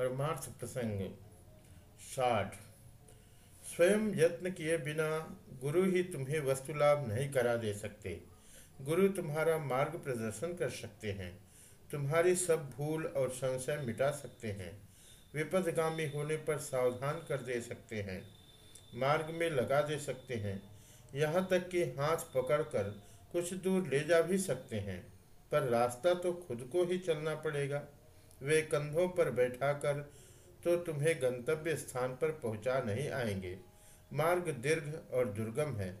परमार्थ प्रसंग। साठ। स्वयं यत्न किए बिना गुरु ही तुम्हें वस्तु लाभ नहीं करा दे सकते। गुरु तुम्हारा मार्ग प्रदर्शन कर सकते हैं। तुम्हारी सब भूल और संशय मिटा सकते हैं। विपदगामी होने पर सावधान कर दे सकते हैं। मार्ग में लगा दे सकते हैं। यहाँ तक कि हाथ पकड़कर कुछ दूर ले जा भी सकते हैं। पर रास्ता तो खुद को ही चलना पड़ेगा। वे कंधों पर बैठाकर तो तुम्हें गंतव्य स्थान पर पहुँचा नहीं आएँगे। मार्ग दीर्घ और दुर्गम है,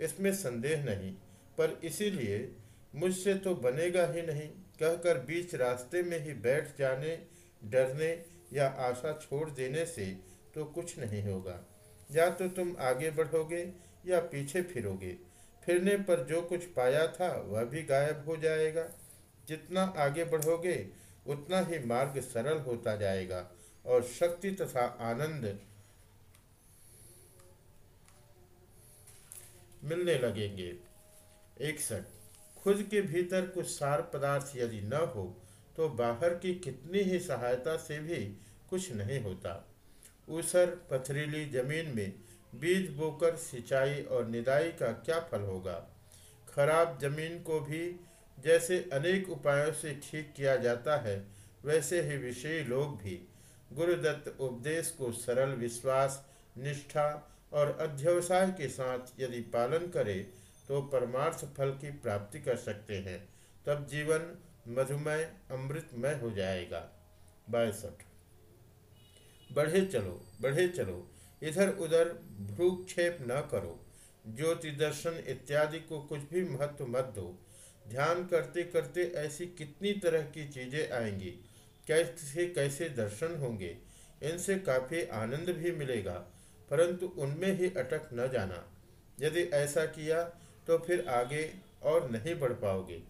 इसमें संदेह नहीं, पर इसीलिए मुझसे तो बनेगा ही नहीं, कहकर बीच रास्ते में ही बैठ जाने, डरने या आशा छोड़ देने से तो कुछ नहीं होगा। या तो तुम आगे बढ़ोगे या पीछे फिरोगे, फिरने पर जो कुछ पाया था वह भी गायब हो जाएगा। जितना आगे बढ़ोगे उतना ही मार्ग सरल होता जाएगा और शक्ति तथा आनंद मिलने लगेंगे। इकसठ खुद के भीतर कुछ सार पदार्थ यदि न हो तो बाहर की कितनी ही सहायता से भी कुछ नहीं होता। ऊसर, पथरीली ज़मीन में बीज बोकर सिंचाई और निदाई का क्या फल होगा? खराब ज़मीन को भी जैसे अनेक उपायों से ठीक किया जाता है, वैसे ही विषयी लोग भी। गुरुदत्त उपदेश को सरल विश्वास, निष्ठा और अध्यवसाय के साथ यदि पालन करे तो परमार्थ फल की प्राप्ति कर सकते हैं। तब जीवन मधुमय अमृतमय हो जाएगा। बासठ। बढ़े चलो बढ़े चलो। इधर उधर भ्रूक्षेप न करो। ज्योति दर्शन इत्यादि को कुछ भी महत्व मत दो। ध्यान करते करते ऐसी कितनी तरह की चीज़ें आएँगी, कैसे कैसे दर्शन होंगे, इनसे काफ़ी आनंद भी मिलेगा, परंतु उनमें ही अटक न जाना। यदि ऐसा किया तो फिर आगे और नहीं बढ़ पाओगे।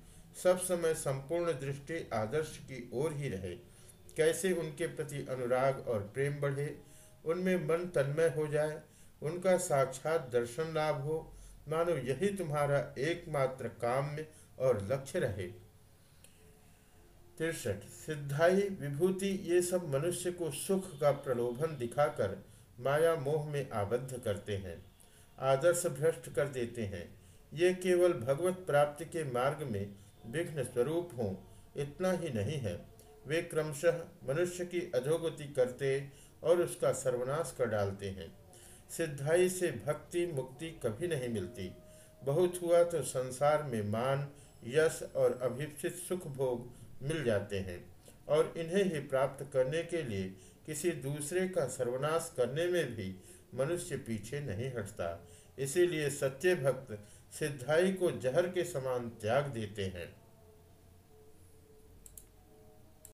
सब समय संपूर्ण दृष्टि आदर्श की ओर ही रहे। कैसे उनके प्रति अनुराग और प्रेम बढ़े, उनमें मन तन्मय हो जाए, उनका साक्षात दर्शन लाभ हो, मानो यही तुम्हारा एकमात्र काम में और लक्ष्य रहे। तिरसठ, सिद्धाई, विभूति, ये सब मनुष्य को सुख का प्रलोभन दिखाकर माया मोह में आबद्ध करते हैं, आदर्श भ्रष्ट कर देते हैं। ये केवल भगवत प्राप्ति के मार्ग में विघ्न स्वरूप हों, इतना ही नहीं है। वे क्रमशः मनुष्य की अधोगति करते और उसका सर्वनाश कर डालते हैं। सिद्धाई से भक्ति, मुक्ति कभी नहीं मिलती। बहुत हुआ तो संसार में मान यश और अभिप्सित सुख भोग मिल जाते हैं और इन्हें ही प्राप्त करने के लिए किसी दूसरे का सर्वनाश करने में भी मनुष्य पीछे नहीं हटता। इसीलिए सच्चे भक्त सिद्धाई को जहर के समान त्याग देते हैं।